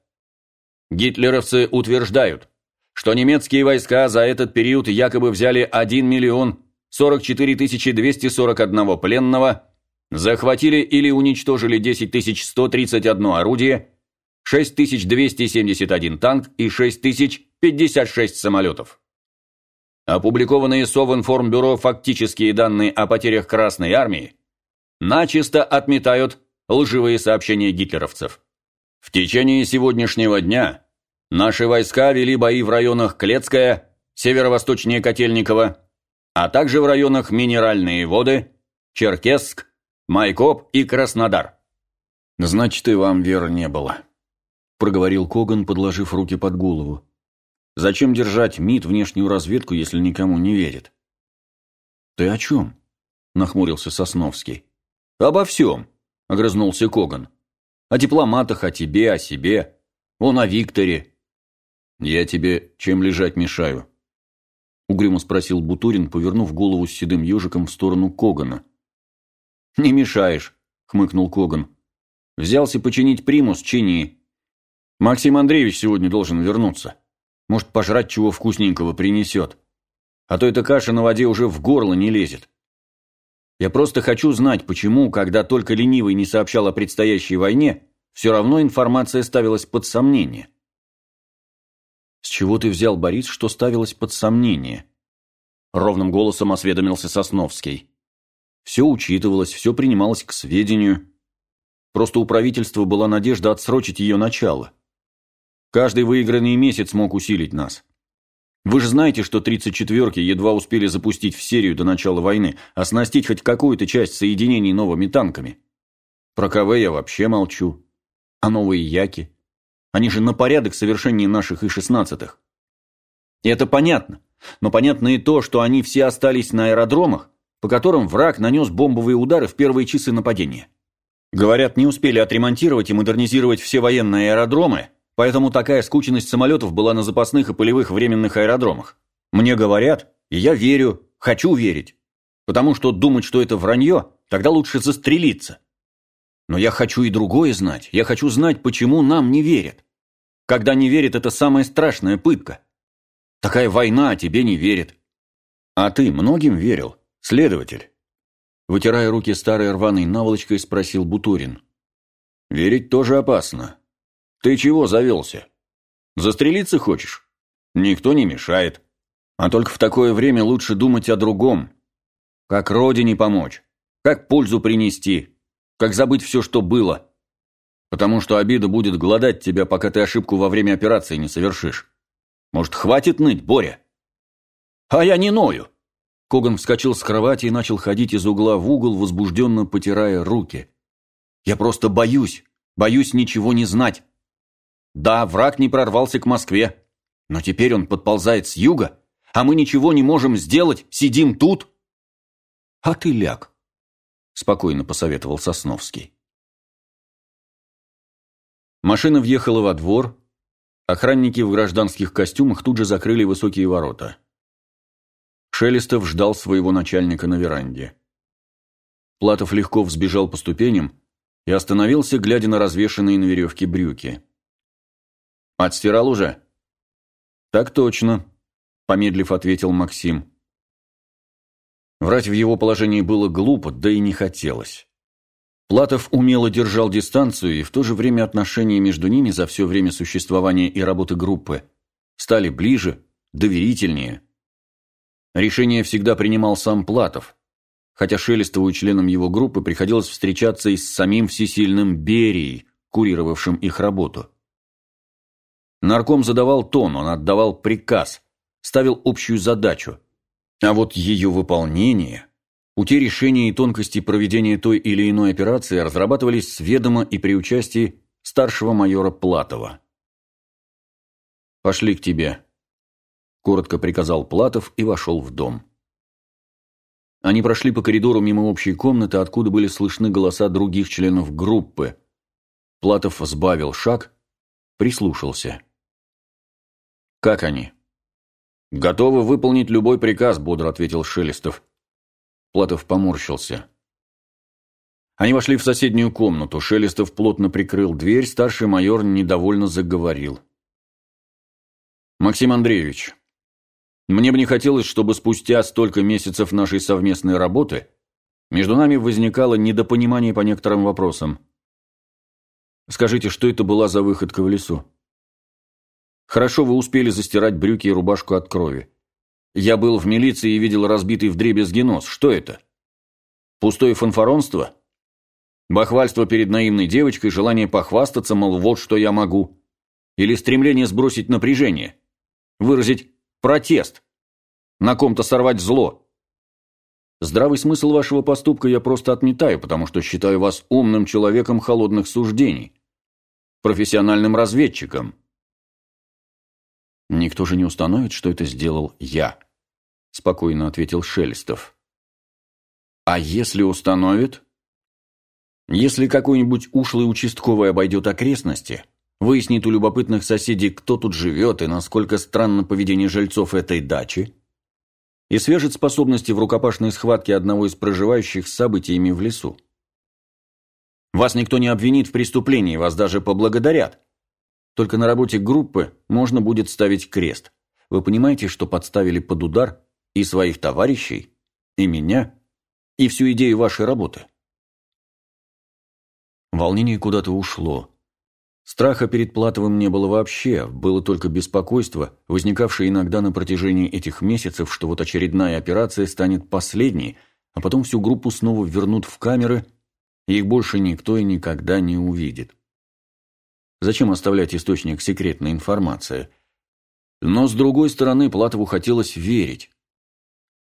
Гитлеровцы утверждают, что немецкие войска за этот период якобы взяли 1 миллион 44 241 пленного, захватили или уничтожили 10 131 орудие, 6271 танк и 6056 самолетов. Опубликованные Совинформбюро фактические данные о потерях Красной Армии начисто отметают лживые сообщения гитлеровцев. В течение сегодняшнего дня наши войска вели бои в районах Клецкая, северо-восточнее Котельникова, а также в районах Минеральные воды, Черкесск, Майкоп и Краснодар. «Значит, и вам веры не было», – проговорил Коган, подложив руки под голову. Зачем держать МИД внешнюю разведку, если никому не верит? Ты о чем? Нахмурился Сосновский. Обо всем, огрызнулся Коган. О дипломатах, о тебе, о себе. Он о Викторе. Я тебе чем лежать мешаю? Угрюмо спросил Бутурин, повернув голову с седым ежиком в сторону Когана. «Не мешаешь», — хмыкнул Коган. «Взялся починить примус, чини. Максим Андреевич сегодня должен вернуться». Может, пожрать чего вкусненького принесет. А то эта каша на воде уже в горло не лезет. Я просто хочу знать, почему, когда только ленивый не сообщал о предстоящей войне, все равно информация ставилась под сомнение. «С чего ты взял, Борис, что ставилось под сомнение?» Ровным голосом осведомился Сосновский. «Все учитывалось, все принималось к сведению. Просто у правительства была надежда отсрочить ее начало. Каждый выигранный месяц мог усилить нас. Вы же знаете, что 34-ки едва успели запустить в серию до начала войны, оснастить хоть какую-то часть соединений новыми танками. Про КВ я вообще молчу. А новые Яки? Они же на порядок совершеннее наших И-16-х. И это понятно. Но понятно и то, что они все остались на аэродромах, по которым враг нанес бомбовые удары в первые часы нападения. Говорят, не успели отремонтировать и модернизировать все военные аэродромы, Поэтому такая скученность самолетов была на запасных и полевых временных аэродромах. Мне говорят, и я верю, хочу верить. Потому что думать, что это вранье, тогда лучше застрелиться. Но я хочу и другое знать. Я хочу знать, почему нам не верят. Когда не верят, это самая страшная пытка. Такая война, а тебе не верят. А ты многим верил, следователь? Вытирая руки старой рваной наволочкой, спросил Бутурин. Верить тоже опасно. Ты чего завелся? Застрелиться хочешь? Никто не мешает. А только в такое время лучше думать о другом. Как родине помочь, как пользу принести, как забыть все, что было. Потому что обида будет голодать тебя, пока ты ошибку во время операции не совершишь. Может, хватит ныть, Боря? А я не ною. Коган вскочил с кровати и начал ходить из угла в угол, возбужденно потирая руки. Я просто боюсь, боюсь ничего не знать. Да, враг не прорвался к Москве, но теперь он подползает с юга, а мы ничего не можем сделать, сидим тут. А ты ляг, спокойно посоветовал Сосновский. Машина въехала во двор, охранники в гражданских костюмах тут же закрыли высокие ворота. Шелестов ждал своего начальника на веранде. Платов легко взбежал по ступеням и остановился, глядя на развешанные на веревке брюки. «Отстирал уже?» «Так точно», – помедлив ответил Максим. Врать в его положении было глупо, да и не хотелось. Платов умело держал дистанцию, и в то же время отношения между ними за все время существования и работы группы стали ближе, доверительнее. Решение всегда принимал сам Платов, хотя Шелестову и членам его группы приходилось встречаться и с самим всесильным Берией, курировавшим их работу. Нарком задавал тон, он отдавал приказ, ставил общую задачу. А вот ее выполнение, пути решения и тонкости проведения той или иной операции разрабатывались с ведома и при участии старшего майора Платова. «Пошли к тебе», – коротко приказал Платов и вошел в дом. Они прошли по коридору мимо общей комнаты, откуда были слышны голоса других членов группы. Платов сбавил шаг, прислушался. «Как они?» «Готовы выполнить любой приказ», – бодро ответил Шелестов. Платов поморщился. Они вошли в соседнюю комнату. Шелестов плотно прикрыл дверь, старший майор недовольно заговорил. «Максим Андреевич, мне бы не хотелось, чтобы спустя столько месяцев нашей совместной работы между нами возникало недопонимание по некоторым вопросам. Скажите, что это была за выходка в лесу? Хорошо вы успели застирать брюки и рубашку от крови. Я был в милиции и видел разбитый вдребезги нос. Что это? Пустое фанфаронство? Бахвальство перед наивной девочкой, желание похвастаться, мол, вот что я могу. Или стремление сбросить напряжение? Выразить Протест. На ком-то сорвать зло. Здравый смысл вашего поступка я просто отметаю, потому что считаю вас умным человеком холодных суждений. Профессиональным разведчиком. Никто же не установит, что это сделал я, спокойно ответил Шелестов. А если установит? Если какой-нибудь ушлый участковый обойдет окрестности, выяснит у любопытных соседей, кто тут живет и насколько странно поведение жильцов этой дачи, и свяжет способности в рукопашной схватке одного из проживающих с событиями в лесу. Вас никто не обвинит в преступлении, вас даже поблагодарят. Только на работе группы можно будет ставить крест. Вы понимаете, что подставили под удар и своих товарищей, и меня, и всю идею вашей работы? Волнение куда-то ушло. Страха перед Платовым не было вообще, было только беспокойство, возникавшее иногда на протяжении этих месяцев, что вот очередная операция станет последней, а потом всю группу снова вернут в камеры, и их больше никто и никогда не увидит. Зачем оставлять источник секретной информации? Но, с другой стороны, Платову хотелось верить.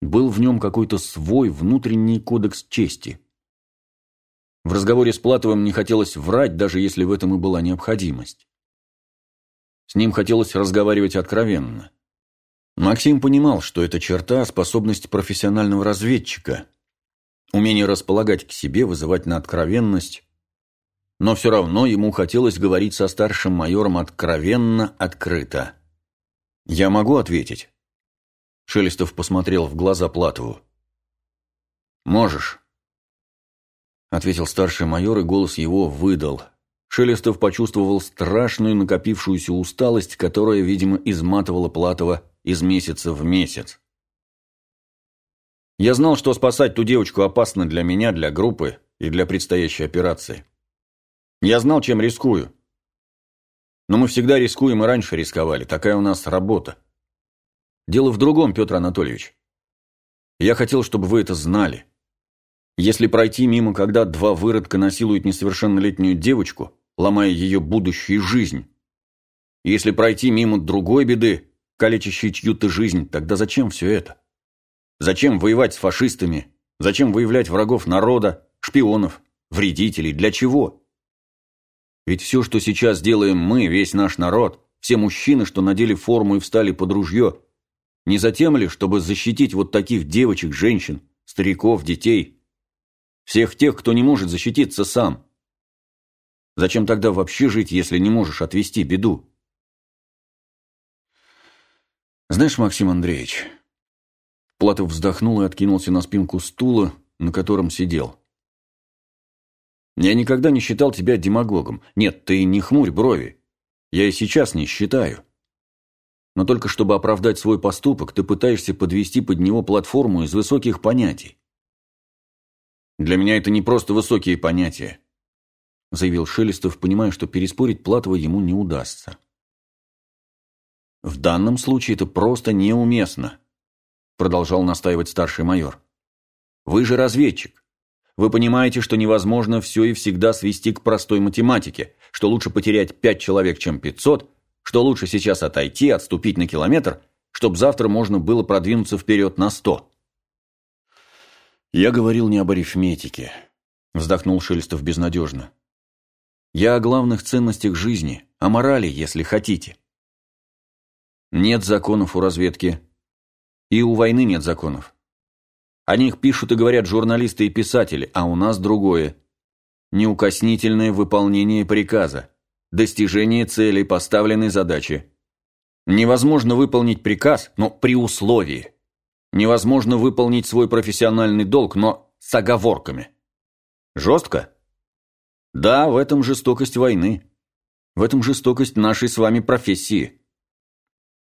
Был в нем какой-то свой внутренний кодекс чести – в разговоре с Платовым не хотелось врать, даже если в этом и была необходимость. С ним хотелось разговаривать откровенно. Максим понимал, что эта черта – способность профессионального разведчика, умение располагать к себе, вызывать на откровенность, но все равно ему хотелось говорить со старшим майором откровенно, открыто. «Я могу ответить?» Шелестов посмотрел в глаза Платову. «Можешь», — ответил старший майор, и голос его выдал. Шелестов почувствовал страшную накопившуюся усталость, которая, видимо, изматывала Платова из месяца в месяц. Я знал, что спасать ту девочку опасно для меня, для группы и для предстоящей операции. Я знал, чем рискую. Но мы всегда рискуем и раньше рисковали, такая у нас работа. Дело в другом, Петр Анатольевич. Я хотел, чтобы вы это знали. Если пройти мимо, когда два выродка насилуют несовершеннолетнюю девочку, ломая ее будущую жизнь, если пройти мимо другой беды, калечащей чью-то жизнь, тогда зачем все это? Зачем воевать с фашистами? Зачем выявлять врагов народа, шпионов, вредителей? Для чего? Ведь все, что сейчас делаем мы, весь наш народ, все мужчины, что надели форму и встали под ружье, не затем ли, чтобы защитить вот таких девочек, женщин, стариков, детей, всех тех, кто не может защититься сам. Зачем тогда вообще жить, если не можешь отвести беду? Знаешь, Максим Андреевич, Платов вздохнул и откинулся на спинку стула, на котором сидел. Я никогда не считал тебя демагогом. Нет, ты не хмурь брови. Я и сейчас не считаю. Но только чтобы оправдать свой поступок, ты пытаешься подвести под него платформу из высоких понятий. Для меня это не просто высокие понятия, заявил Шелестов, понимая, что переспорить Платова ему не удастся. В данном случае это просто неуместно, продолжал настаивать старший майор. Вы же разведчик. Вы понимаете, что невозможно все и всегда свести к простой математике, что лучше потерять пять человек, чем пятьсот, что лучше сейчас отойти, отступить на километр, чтобы завтра можно было продвинуться вперед на сто. «Я говорил не об арифметике», – вздохнул Шелестов безнадежно. «Я о главных ценностях жизни, о морали, если хотите. Нет законов у разведки. И у войны нет законов. О них пишут и говорят журналисты и писатели, а у нас другое. Неукоснительное выполнение приказа, достижение целей поставленной задачи. Невозможно выполнить приказ, но при условии – Невозможно выполнить свой профессиональный долг, но с оговорками. Жестко? Да, в этом жестокость войны. В этом жестокость нашей с вами профессии.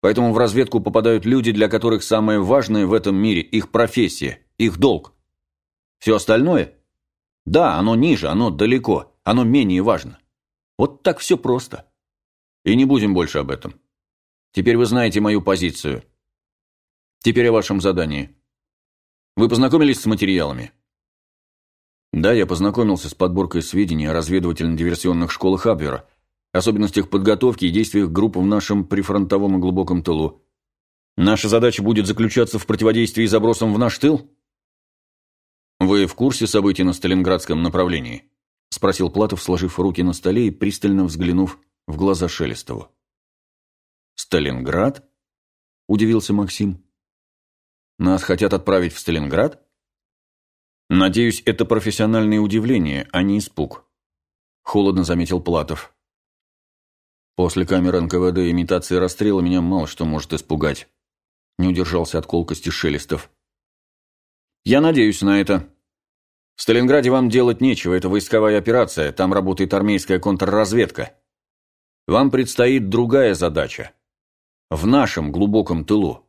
Поэтому в разведку попадают люди, для которых самое важное в этом мире – их профессия, их долг. Все остальное? Да, оно ниже, оно далеко, оно менее важно. Вот так все просто. И не будем больше об этом. Теперь вы знаете мою позицию – Теперь о вашем задании. Вы познакомились с материалами? Да, я познакомился с подборкой сведений о разведывательно-диверсионных школах Абвера, особенностях подготовки и действиях групп в нашем прифронтовом и глубоком тылу. Наша задача будет заключаться в противодействии забросам в наш тыл? Вы в курсе событий на Сталинградском направлении? Спросил Платов, сложив руки на столе и пристально взглянув в глаза Шелестову. «Сталинград?» – удивился Максим. Нас хотят отправить в Сталинград? Надеюсь, это профессиональное удивление, а не испуг. Холодно заметил Платов. После камеры НКВД и имитации расстрела меня мало что может испугать. Не удержался от колкости Шелестов. Я надеюсь на это. В Сталинграде вам делать нечего, это войсковая операция, там работает армейская контрразведка. Вам предстоит другая задача. В нашем глубоком тылу.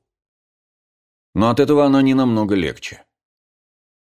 Но от этого она не намного легче.